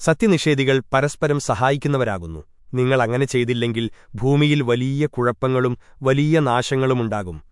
സത്യനിഷേധികൾ പരസ്പരം സഹായിക്കുന്നവരാകുന്നു. നിങ്ങൾ അങ്ങനെ ചെയ്തില്ലെങ്കിൽ ഭൂമിയിൽ വലിയ കുഴപ്പങ്ങളും വലിയ നാശങ്ങളുമുണ്ടാകും.